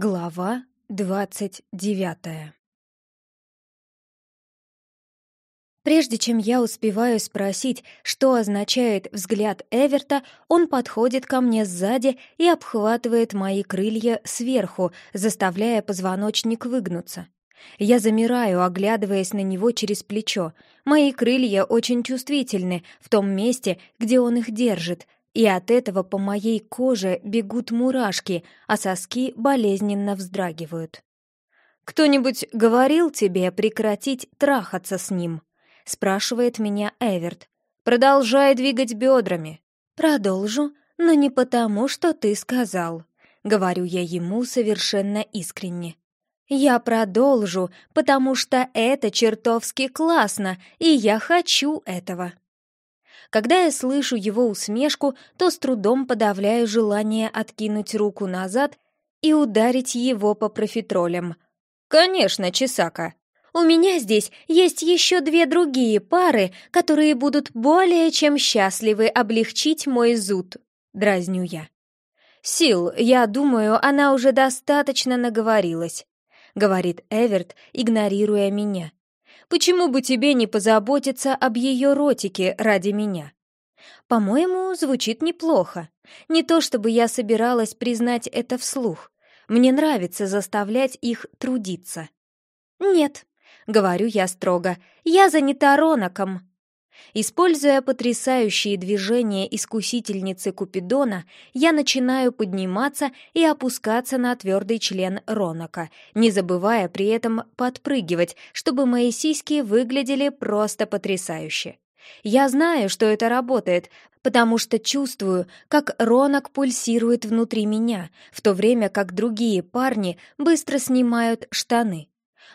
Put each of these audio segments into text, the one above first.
Глава двадцать девятая Прежде чем я успеваю спросить, что означает взгляд Эверта, он подходит ко мне сзади и обхватывает мои крылья сверху, заставляя позвоночник выгнуться. Я замираю, оглядываясь на него через плечо. Мои крылья очень чувствительны в том месте, где он их держит, и от этого по моей коже бегут мурашки, а соски болезненно вздрагивают. «Кто-нибудь говорил тебе прекратить трахаться с ним?» — спрашивает меня Эверт. «Продолжай двигать бедрами». «Продолжу, но не потому, что ты сказал», — говорю я ему совершенно искренне. «Я продолжу, потому что это чертовски классно, и я хочу этого». Когда я слышу его усмешку, то с трудом подавляю желание откинуть руку назад и ударить его по профитролям. «Конечно, Чесака. У меня здесь есть еще две другие пары, которые будут более чем счастливы облегчить мой зуд», — дразню я. «Сил, я думаю, она уже достаточно наговорилась», — говорит Эверт, игнорируя меня. Почему бы тебе не позаботиться об ее ротике ради меня? По-моему, звучит неплохо. Не то чтобы я собиралась признать это вслух. Мне нравится заставлять их трудиться. Нет, говорю я строго, я занята Ронаком. Используя потрясающие движения искусительницы Купидона, я начинаю подниматься и опускаться на твердый член Ронака, не забывая при этом подпрыгивать, чтобы мои сиськи выглядели просто потрясающе. Я знаю, что это работает, потому что чувствую, как Ронок пульсирует внутри меня, в то время как другие парни быстро снимают штаны.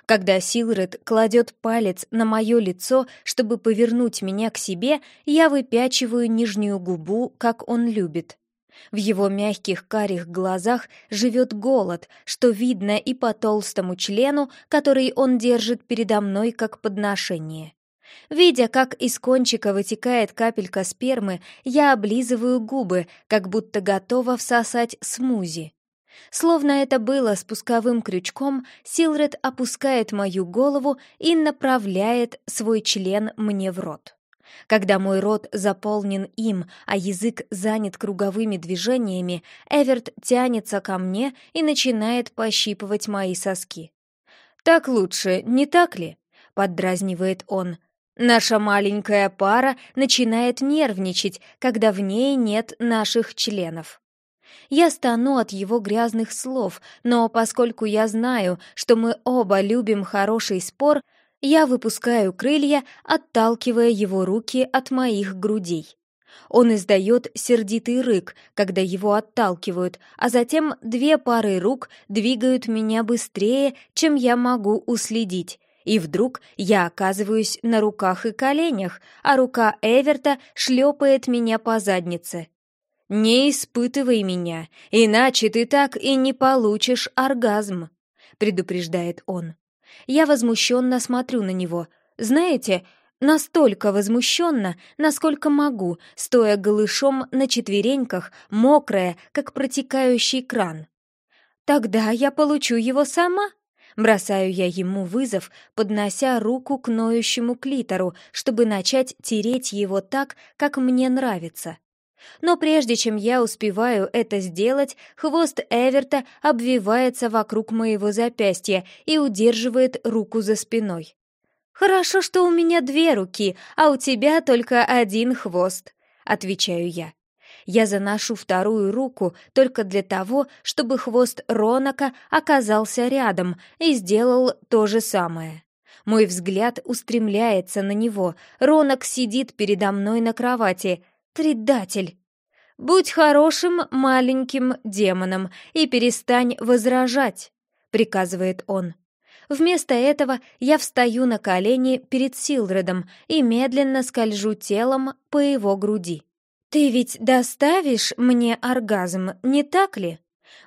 Когда Силред кладет палец на мое лицо, чтобы повернуть меня к себе, я выпячиваю нижнюю губу, как он любит. В его мягких карих глазах живет голод, что видно и по толстому члену, который он держит передо мной как подношение. Видя, как из кончика вытекает капелька спермы, я облизываю губы, как будто готова всосать смузи. Словно это было спусковым крючком, Силред опускает мою голову и направляет свой член мне в рот. Когда мой рот заполнен им, а язык занят круговыми движениями, Эверт тянется ко мне и начинает пощипывать мои соски. «Так лучше, не так ли?» — поддразнивает он. «Наша маленькая пара начинает нервничать, когда в ней нет наших членов». Я стану от его грязных слов, но поскольку я знаю, что мы оба любим хороший спор, я выпускаю крылья, отталкивая его руки от моих грудей. Он издает сердитый рык, когда его отталкивают, а затем две пары рук двигают меня быстрее, чем я могу уследить. И вдруг я оказываюсь на руках и коленях, а рука Эверта шлепает меня по заднице. «Не испытывай меня, иначе ты так и не получишь оргазм», — предупреждает он. Я возмущенно смотрю на него. Знаете, настолько возмущенно, насколько могу, стоя голышом на четвереньках, мокрая, как протекающий кран. «Тогда я получу его сама», Бросаю я ему вызов, поднося руку к ноющему клитору, чтобы начать тереть его так, как мне нравится. Но прежде чем я успеваю это сделать, хвост Эверта обвивается вокруг моего запястья и удерживает руку за спиной. «Хорошо, что у меня две руки, а у тебя только один хвост», — отвечаю я. Я заношу вторую руку только для того, чтобы хвост Ронака оказался рядом и сделал то же самое. Мой взгляд устремляется на него. Ронок сидит передо мной на кровати — «Предатель!» «Будь хорошим маленьким демоном и перестань возражать», — приказывает он. Вместо этого я встаю на колени перед Силредом и медленно скольжу телом по его груди. «Ты ведь доставишь мне оргазм, не так ли?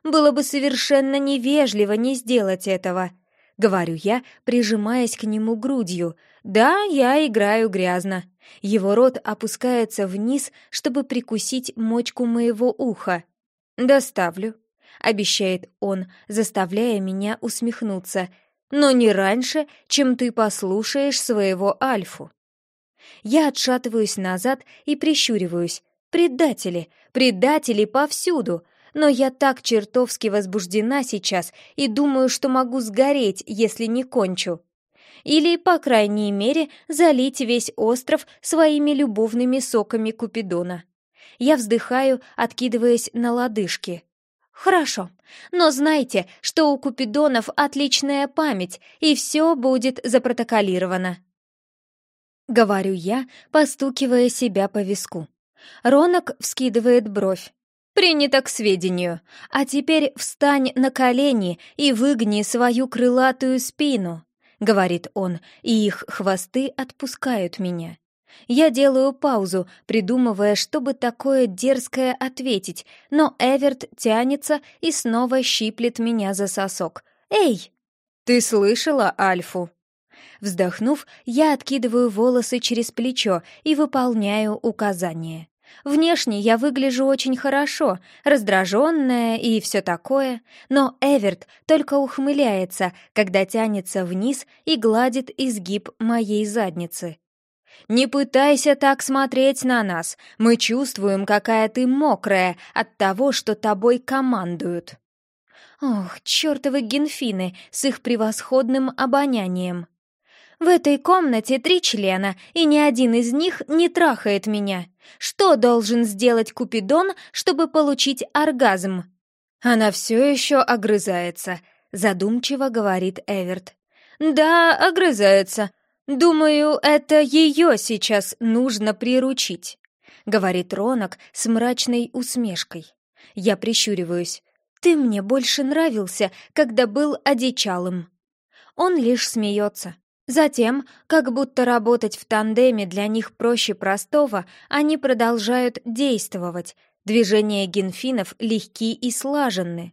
Было бы совершенно невежливо не сделать этого», — говорю я, прижимаясь к нему грудью. «Да, я играю грязно. Его рот опускается вниз, чтобы прикусить мочку моего уха. «Доставлю», —— обещает он, заставляя меня усмехнуться. «Но не раньше, чем ты послушаешь своего Альфу». Я отшатываюсь назад и прищуриваюсь. «Предатели! Предатели повсюду!» Но я так чертовски возбуждена сейчас и думаю, что могу сгореть, если не кончу. Или, по крайней мере, залить весь остров своими любовными соками Купидона. Я вздыхаю, откидываясь на лодыжки. «Хорошо, но знайте, что у Купидонов отличная память, и все будет запротоколировано». Говорю я, постукивая себя по виску. Ронок вскидывает бровь. «Принято к сведению. А теперь встань на колени и выгни свою крылатую спину», — говорит он, и их хвосты отпускают меня. Я делаю паузу, придумывая, чтобы такое дерзкое ответить, но Эверт тянется и снова щиплет меня за сосок. «Эй!» «Ты слышала Альфу?» Вздохнув, я откидываю волосы через плечо и выполняю указание. Внешне я выгляжу очень хорошо, раздраженная и все такое, но Эверт только ухмыляется, когда тянется вниз и гладит изгиб моей задницы. «Не пытайся так смотреть на нас, мы чувствуем, какая ты мокрая от того, что тобой командуют». Ох, чертовы генфины с их превосходным обонянием. В этой комнате три члена, и ни один из них не трахает меня. Что должен сделать Купидон, чтобы получить оргазм? Она все еще огрызается, задумчиво говорит Эверт. Да, огрызается. Думаю, это ее сейчас нужно приручить, говорит Ронок с мрачной усмешкой. Я прищуриваюсь. Ты мне больше нравился, когда был одичалым. Он лишь смеется. Затем, как будто работать в тандеме для них проще простого, они продолжают действовать. Движения генфинов легки и слаженны.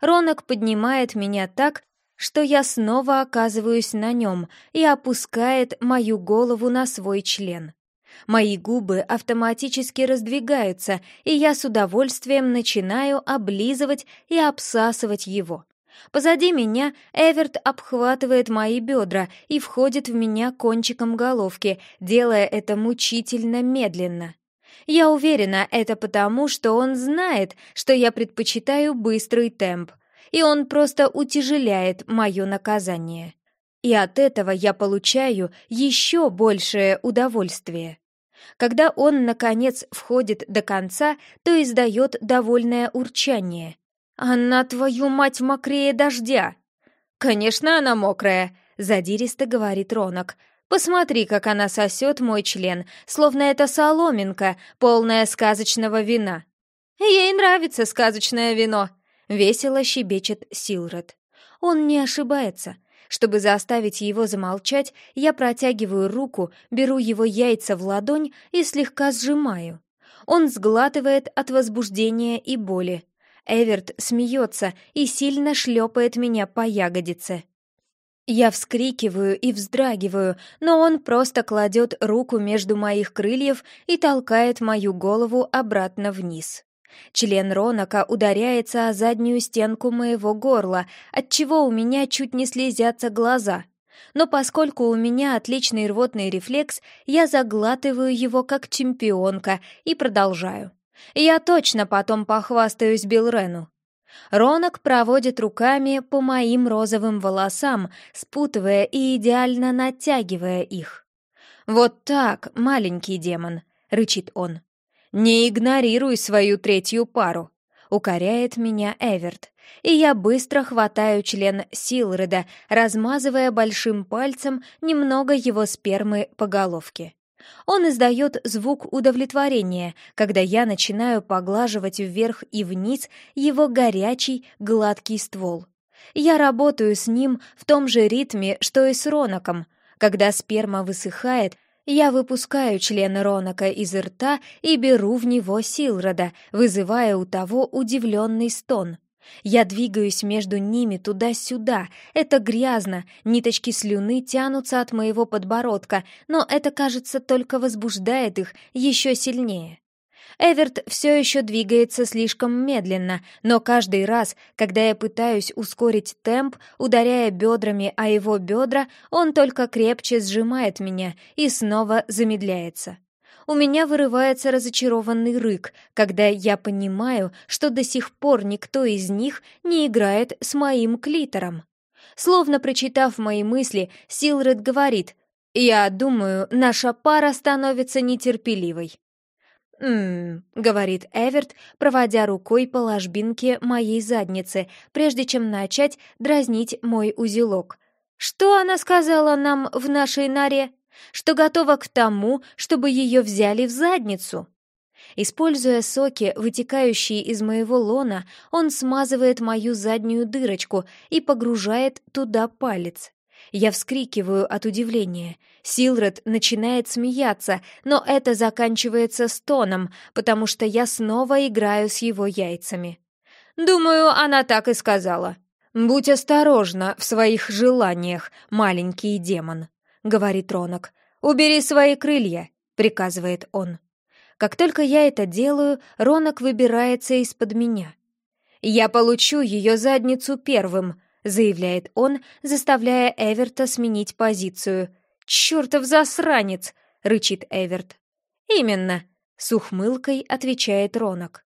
Ронок поднимает меня так, что я снова оказываюсь на нем и опускает мою голову на свой член. Мои губы автоматически раздвигаются, и я с удовольствием начинаю облизывать и обсасывать его. Позади меня Эверт обхватывает мои бедра и входит в меня кончиком головки, делая это мучительно медленно. Я уверена, это потому, что он знает, что я предпочитаю быстрый темп, и он просто утяжеляет мое наказание. И от этого я получаю еще большее удовольствие. Когда он, наконец, входит до конца, то издает довольное урчание — «Она, твою мать, мокрее дождя!» «Конечно, она мокрая», — задиристо говорит Ронок. «Посмотри, как она сосет мой член, словно это соломинка, полная сказочного вина». «Ей нравится сказочное вино», — весело щебечет Силред. Он не ошибается. Чтобы заставить его замолчать, я протягиваю руку, беру его яйца в ладонь и слегка сжимаю. Он сглатывает от возбуждения и боли. Эверт смеется и сильно шлепает меня по ягодице. Я вскрикиваю и вздрагиваю, но он просто кладет руку между моих крыльев и толкает мою голову обратно вниз. Член Ронака ударяется о заднюю стенку моего горла, отчего у меня чуть не слезятся глаза. Но поскольку у меня отличный рвотный рефлекс, я заглатываю его как чемпионка и продолжаю. Я точно потом похвастаюсь Билрену. Ронок проводит руками по моим розовым волосам, спутывая и идеально натягивая их. «Вот так, маленький демон», — рычит он. «Не игнорируй свою третью пару», — укоряет меня Эверт, и я быстро хватаю член Силреда, размазывая большим пальцем немного его спермы по головке. Он издает звук удовлетворения, когда я начинаю поглаживать вверх и вниз его горячий, гладкий ствол. Я работаю с ним в том же ритме, что и с Роноком. Когда сперма высыхает, я выпускаю член Ронака из рта и беру в него Силрода, вызывая у того удивленный стон. Я двигаюсь между ними туда-сюда. Это грязно, ниточки слюны тянутся от моего подбородка, но это, кажется, только возбуждает их еще сильнее. Эверт все еще двигается слишком медленно, но каждый раз, когда я пытаюсь ускорить темп, ударяя бедрами о его бедра, он только крепче сжимает меня и снова замедляется. У меня вырывается разочарованный рык, когда я понимаю, что до сих пор никто из них не играет с моим клитором. Словно прочитав мои мысли, Силред говорит, «Я думаю, наша пара становится нетерпеливой». «М-м», говорит Эверт, проводя рукой по ложбинке моей задницы, прежде чем начать дразнить мой узелок. «Что она сказала нам в нашей норе? Что готова к тому, чтобы ее взяли в задницу?» Используя соки, вытекающие из моего лона, он смазывает мою заднюю дырочку и погружает туда палец. Я вскрикиваю от удивления. Силред начинает смеяться, но это заканчивается стоном, потому что я снова играю с его яйцами. Думаю, она так и сказала. «Будь осторожна в своих желаниях, маленький демон», — говорит Ронок. «Убери свои крылья», — приказывает он. Как только я это делаю, Ронок выбирается из-под меня. «Я получу ее задницу первым», — заявляет он, заставляя Эверта сменить позицию. «Чёртов засранец!» — рычит Эверт. «Именно», — с ухмылкой отвечает Ронок.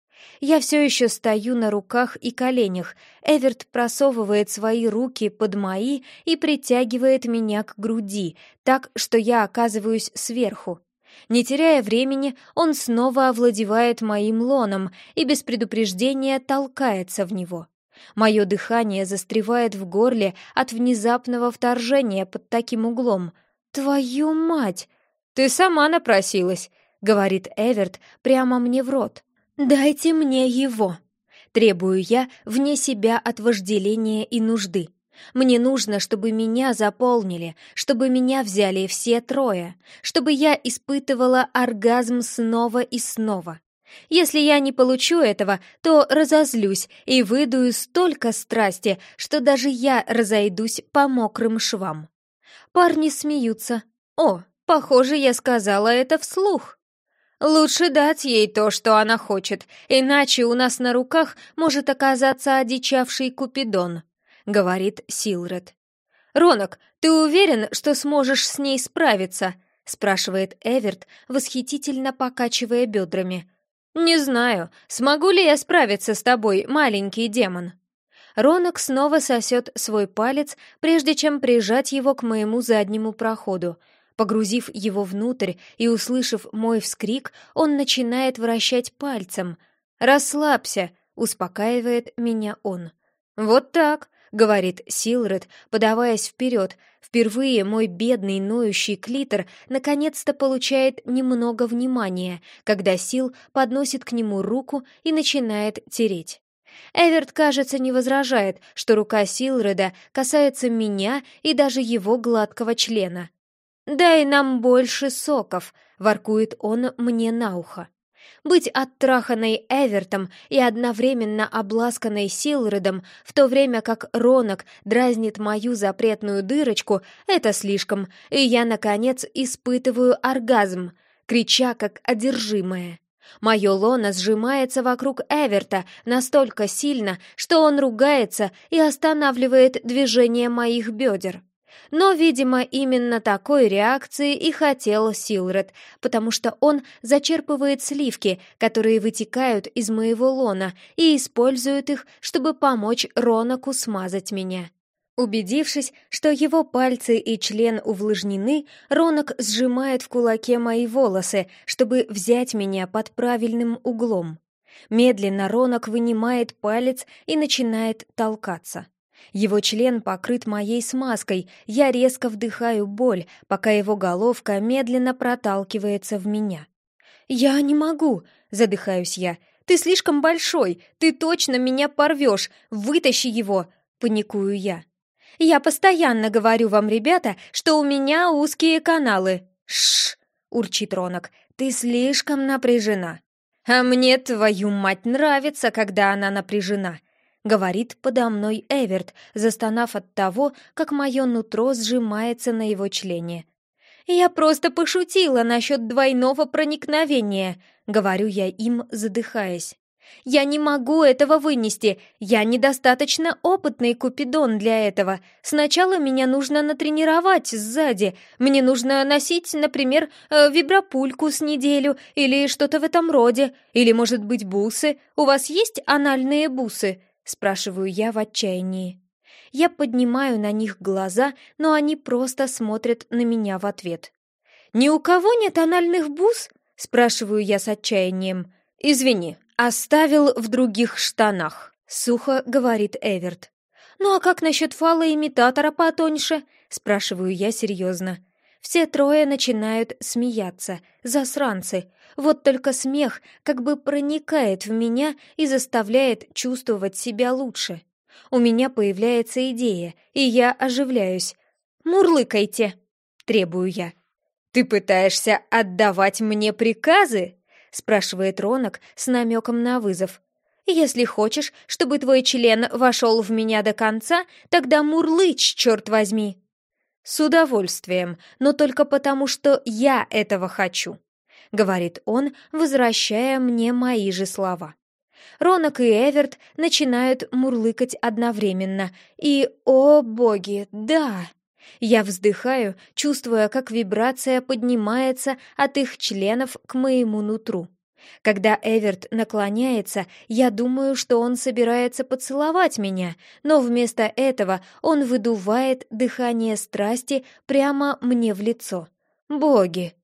Я все еще стою на руках и коленях. Эверт просовывает свои руки под мои и притягивает меня к груди, так, что я оказываюсь сверху. Не теряя времени, он снова овладевает моим лоном и без предупреждения толкается в него. Мое дыхание застревает в горле от внезапного вторжения под таким углом. «Твою мать! Ты сама напросилась!» — говорит Эверт прямо мне в рот. «Дайте мне его!» Требую я вне себя от вожделения и нужды. Мне нужно, чтобы меня заполнили, чтобы меня взяли все трое, чтобы я испытывала оргазм снова и снова. Если я не получу этого, то разозлюсь и выдую столько страсти, что даже я разойдусь по мокрым швам. Парни смеются. О, похоже, я сказала это вслух. Лучше дать ей то, что она хочет, иначе у нас на руках может оказаться одичавший Купидон, говорит Силред. Ронок, ты уверен, что сможешь с ней справиться? спрашивает Эверт, восхитительно покачивая бедрами. Не знаю, смогу ли я справиться с тобой, маленький демон. Ронок снова сосет свой палец, прежде чем прижать его к моему заднему проходу — Погрузив его внутрь и услышав мой вскрик, он начинает вращать пальцем. «Расслабься», — успокаивает меня он. «Вот так», — говорит Силред, подаваясь вперед. Впервые мой бедный ноющий клитор наконец-то получает немного внимания, когда Сил подносит к нему руку и начинает тереть. Эверт, кажется, не возражает, что рука Силреда касается меня и даже его гладкого члена. «Дай нам больше соков», — воркует он мне на ухо. Быть оттраханной Эвертом и одновременно обласканной Силредом, в то время как Ронок дразнит мою запретную дырочку, это слишком, и я, наконец, испытываю оргазм, крича как одержимая. Мое лоно сжимается вокруг Эверта настолько сильно, что он ругается и останавливает движение моих бедер. Но, видимо, именно такой реакции и хотел Силред, потому что он зачерпывает сливки, которые вытекают из моего лона, и использует их, чтобы помочь Ронаку смазать меня. Убедившись, что его пальцы и член увлажнены, Ронок сжимает в кулаке мои волосы, чтобы взять меня под правильным углом. Медленно Ронок вынимает палец и начинает толкаться. Его член покрыт моей смазкой, я резко вдыхаю боль, пока его головка медленно проталкивается в меня. «Я не могу!» — задыхаюсь я. «Ты слишком большой! Ты точно меня порвешь! Вытащи его!» — паникую я. «Я постоянно говорю вам, ребята, что у меня узкие каналы!» «Шш!» — урчит Ронок. «Ты слишком напряжена!» «А мне, твою мать, нравится, когда она напряжена!» Говорит подо мной Эверт, застонав от того, как мое нутро сжимается на его члене. «Я просто пошутила насчет двойного проникновения», — говорю я им, задыхаясь. «Я не могу этого вынести. Я недостаточно опытный купидон для этого. Сначала меня нужно натренировать сзади. Мне нужно носить, например, э, вибропульку с неделю или что-то в этом роде. Или, может быть, бусы. У вас есть анальные бусы?» — спрашиваю я в отчаянии. Я поднимаю на них глаза, но они просто смотрят на меня в ответ. «Ни у кого нет анальных бус?» — спрашиваю я с отчаянием. «Извини, оставил в других штанах», — сухо говорит Эверт. «Ну а как насчет фала-имитатора потоньше?» — спрашиваю я серьезно. Все трое начинают смеяться, засранцы. Вот только смех как бы проникает в меня и заставляет чувствовать себя лучше. У меня появляется идея, и я оживляюсь. «Мурлыкайте!» — требую я. «Ты пытаешься отдавать мне приказы?» — спрашивает Ронок с намеком на вызов. «Если хочешь, чтобы твой член вошел в меня до конца, тогда мурлычь, черт возьми!» «С удовольствием, но только потому, что я этого хочу», — говорит он, возвращая мне мои же слова. Ронок и Эверт начинают мурлыкать одновременно. И, о боги, да! Я вздыхаю, чувствуя, как вибрация поднимается от их членов к моему нутру. Когда Эверт наклоняется, я думаю, что он собирается поцеловать меня, но вместо этого он выдувает дыхание страсти прямо мне в лицо. Боги!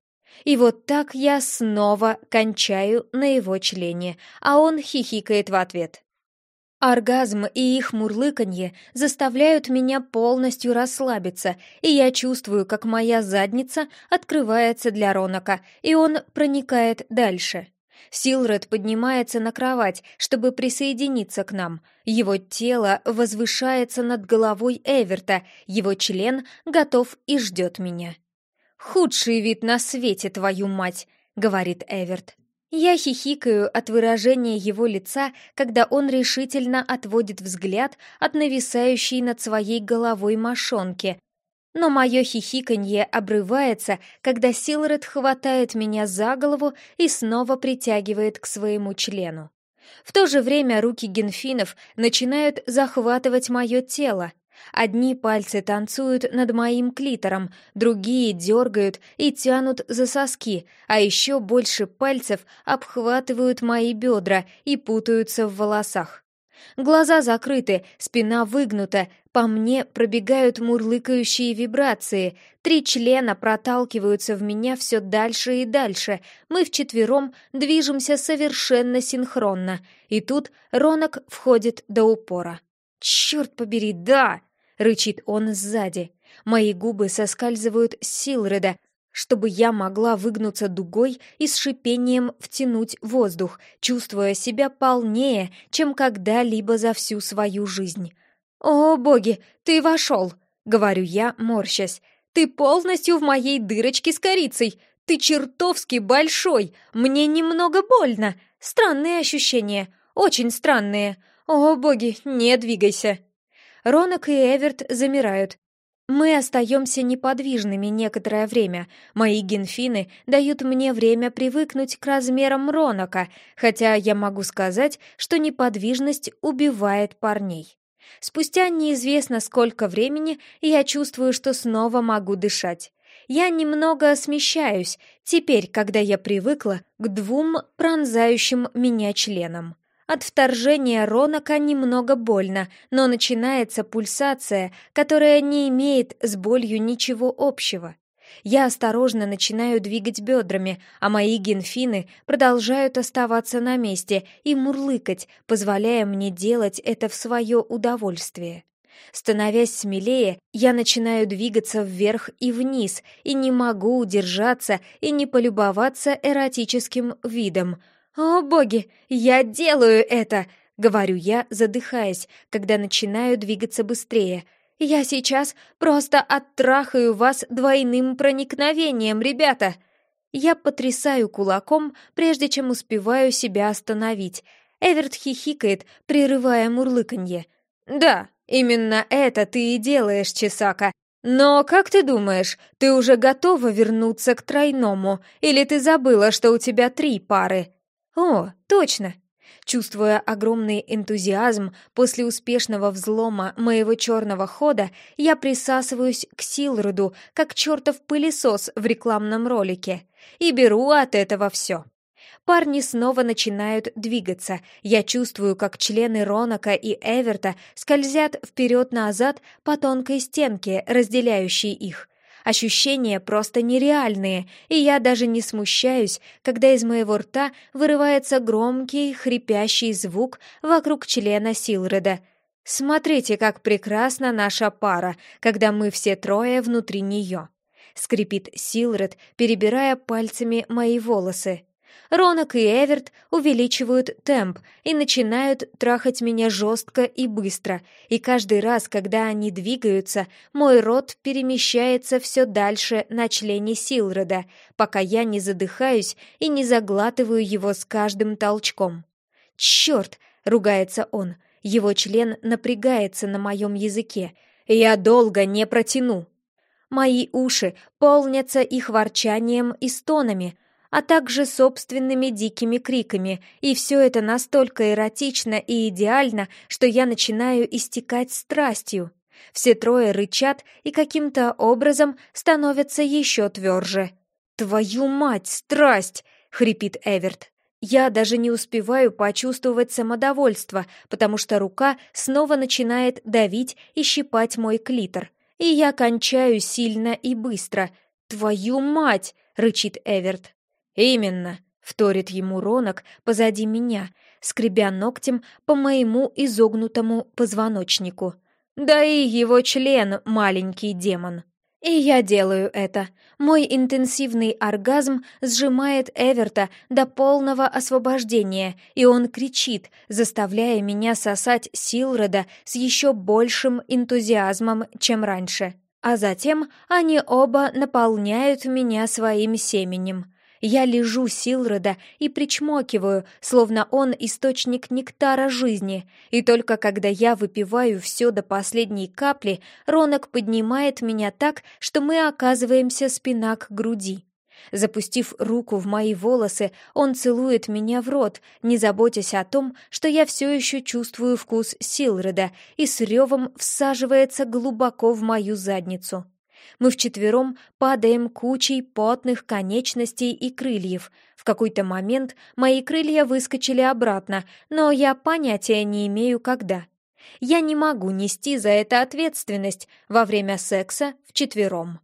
И вот так я снова кончаю на его члене, а он хихикает в ответ. Оргазм и их мурлыканье заставляют меня полностью расслабиться, и я чувствую, как моя задница открывается для Ронака, и он проникает дальше. Силред поднимается на кровать, чтобы присоединиться к нам. Его тело возвышается над головой Эверта, его член готов и ждет меня. «Худший вид на свете, твою мать!» — говорит Эверт. Я хихикаю от выражения его лица, когда он решительно отводит взгляд от нависающей над своей головой мошонки. Но мое хихиканье обрывается, когда Силред хватает меня за голову и снова притягивает к своему члену. В то же время руки генфинов начинают захватывать мое тело, Одни пальцы танцуют над моим клитором, другие дергают и тянут за соски, а еще больше пальцев обхватывают мои бедра и путаются в волосах. Глаза закрыты, спина выгнута, по мне пробегают мурлыкающие вибрации, три члена проталкиваются в меня все дальше и дальше, мы вчетвером движемся совершенно синхронно, и тут Ронок входит до упора. «Черт побери, да!» — рычит он сзади. Мои губы соскальзывают с Силреда, чтобы я могла выгнуться дугой и с шипением втянуть воздух, чувствуя себя полнее, чем когда-либо за всю свою жизнь. «О, боги, ты вошел!» — говорю я, морщась. «Ты полностью в моей дырочке с корицей! Ты чертовски большой! Мне немного больно! Странные ощущения, очень странные! О, боги, не двигайся!» Ронок и Эверт замирают. Мы остаемся неподвижными некоторое время. Мои генфины дают мне время привыкнуть к размерам Ронака, хотя я могу сказать, что неподвижность убивает парней. Спустя неизвестно сколько времени я чувствую, что снова могу дышать. Я немного смещаюсь, теперь, когда я привыкла к двум пронзающим меня членам. От вторжения Ронака немного больно, но начинается пульсация, которая не имеет с болью ничего общего. Я осторожно начинаю двигать бедрами, а мои генфины продолжают оставаться на месте и мурлыкать, позволяя мне делать это в свое удовольствие. Становясь смелее, я начинаю двигаться вверх и вниз и не могу удержаться и не полюбоваться эротическим видом — «О, боги, я делаю это!» — говорю я, задыхаясь, когда начинаю двигаться быстрее. «Я сейчас просто оттрахаю вас двойным проникновением, ребята!» Я потрясаю кулаком, прежде чем успеваю себя остановить. Эверт хихикает, прерывая мурлыканье. «Да, именно это ты и делаешь, Чесака. «Но как ты думаешь, ты уже готова вернуться к тройному, или ты забыла, что у тебя три пары?» «О, точно!» Чувствуя огромный энтузиазм после успешного взлома моего черного хода, я присасываюсь к Силруду, как чертов пылесос в рекламном ролике, и беру от этого все. Парни снова начинают двигаться. Я чувствую, как члены Ронака и Эверта скользят вперед-назад по тонкой стенке, разделяющей их. Ощущения просто нереальные, и я даже не смущаюсь, когда из моего рта вырывается громкий, хрипящий звук вокруг члена Силреда. «Смотрите, как прекрасна наша пара, когда мы все трое внутри нее!» — скрипит Силред, перебирая пальцами мои волосы. Ронок и Эверт увеличивают темп и начинают трахать меня жестко и быстро, и каждый раз, когда они двигаются, мой рот перемещается все дальше на члене Силрода, пока я не задыхаюсь и не заглатываю его с каждым толчком. «Черт!» — ругается он. Его член напрягается на моем языке. «Я долго не протяну!» Мои уши полнятся их ворчанием и стонами — а также собственными дикими криками, и все это настолько эротично и идеально, что я начинаю истекать страстью. Все трое рычат и каким-то образом становятся еще тверже. «Твою мать, страсть!» — хрипит Эверт. Я даже не успеваю почувствовать самодовольство, потому что рука снова начинает давить и щипать мой клитор. И я кончаю сильно и быстро. «Твою мать!» — рычит Эверт. «Именно», — вторит ему Ронок позади меня, скребя ногтем по моему изогнутому позвоночнику. «Да и его член, маленький демон». И я делаю это. Мой интенсивный оргазм сжимает Эверта до полного освобождения, и он кричит, заставляя меня сосать Силрода с еще большим энтузиазмом, чем раньше. А затем они оба наполняют меня своим семенем. Я лежу Силрода и причмокиваю, словно он источник нектара жизни, и только когда я выпиваю все до последней капли, Ронок поднимает меня так, что мы оказываемся спина к груди. Запустив руку в мои волосы, он целует меня в рот, не заботясь о том, что я все еще чувствую вкус Силреда, и с ревом всаживается глубоко в мою задницу. Мы вчетвером падаем кучей потных конечностей и крыльев. В какой-то момент мои крылья выскочили обратно, но я понятия не имею, когда. Я не могу нести за это ответственность во время секса вчетвером.